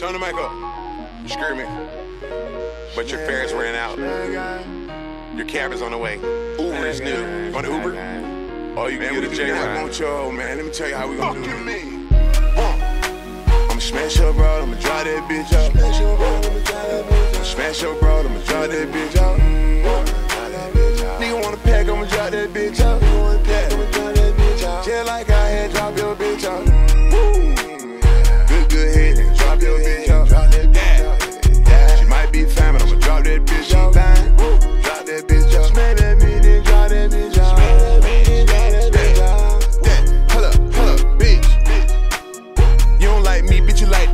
Turn the mic up. Screaming. But your fares ran out. Your cab is on the way. Uber is new. On Uber? Oh, you can get a J ride. want your man. Let me tell you how we gonna do it. I'ma smash your bro, I'ma drive that bitch out.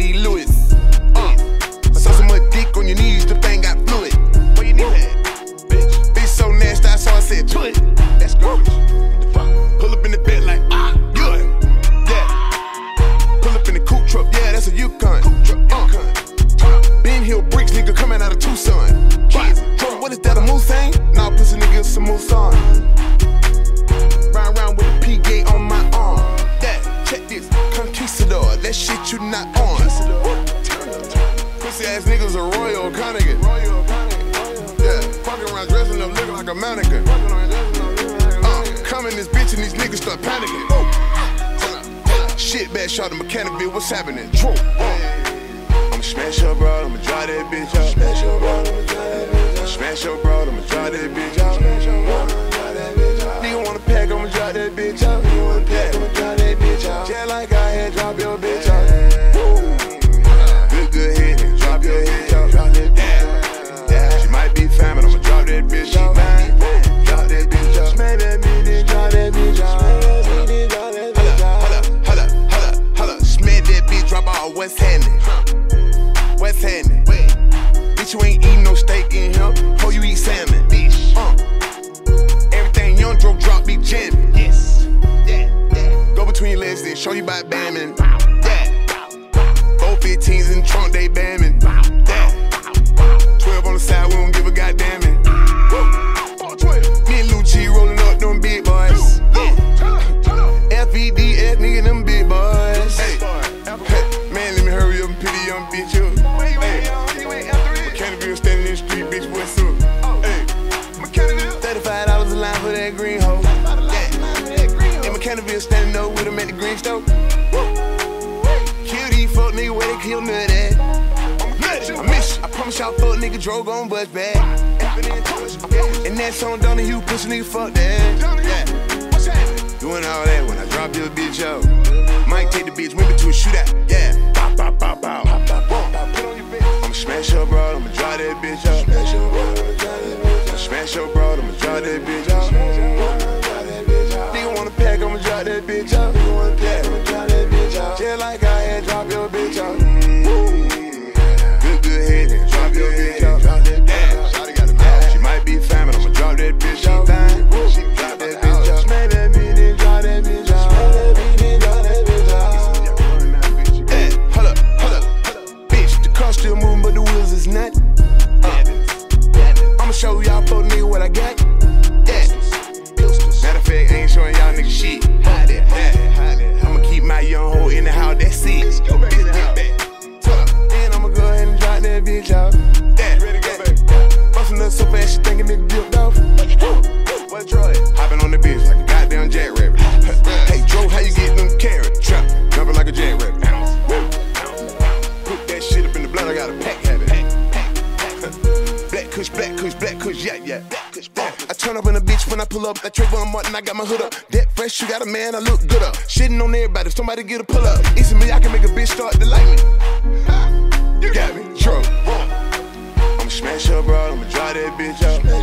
D. Lewis. Uh, so much dick on your knees, the thing got fluid. Where you need that? Bitch, bitch so nasty, I saw I said, do it. That's garbage. Like a mannequin. Uh, come in this bitch and these niggas start panicking. Shit, bad shot of Mechanicsville, what's happening? True. I'ma smash your bro, I'ma drive that bitch out. Smash your bro, I'ma drive that bitch out. Smash your bro, I'ma drive that bitch out. 15s in the trunk, they bamming. Yeah. 12 on the side, we don't give a goddamn it. Me and Lucci rolling up them big boys. FEDS, nigga, them big boys. Hey. Man, let me hurry up and pity young bitch up. Hey. Mechanicsville standing in the street, bitch, what's up? Hey. Thirty-five dollars a line for that green hoe. And up with him at the green store. These fuck nigga where they kill nut at. I miss you. I promise y'all fuck nigga drove on bus back. And that song Donahue pussy nigga fuck that. Yeah. Doing all that when I drop your bitch out. Might take the bitch women to a shootout. Yeah. Bow, bow, bow, bow. I'ma smash your bro, I'ma drive that bitch out. Smash your bro, I'ma drive that bitch out. Smash your bro, I'ma drive that bitch out. Nigga wanna pack, I'ma drive that bitch out. I got a pack habit. Black kush, black kush, black kush, yeah, yeah. I turn up in a bitch when I pull up. That Trayvon Martin, I got my hood up. That fresh, you got a man, I look good up. Shitting on everybody, if somebody get a pull up. Easy me, I can make a bitch start to like me. You got me, true. I'ma smash your bro, I'ma drive that bitch out.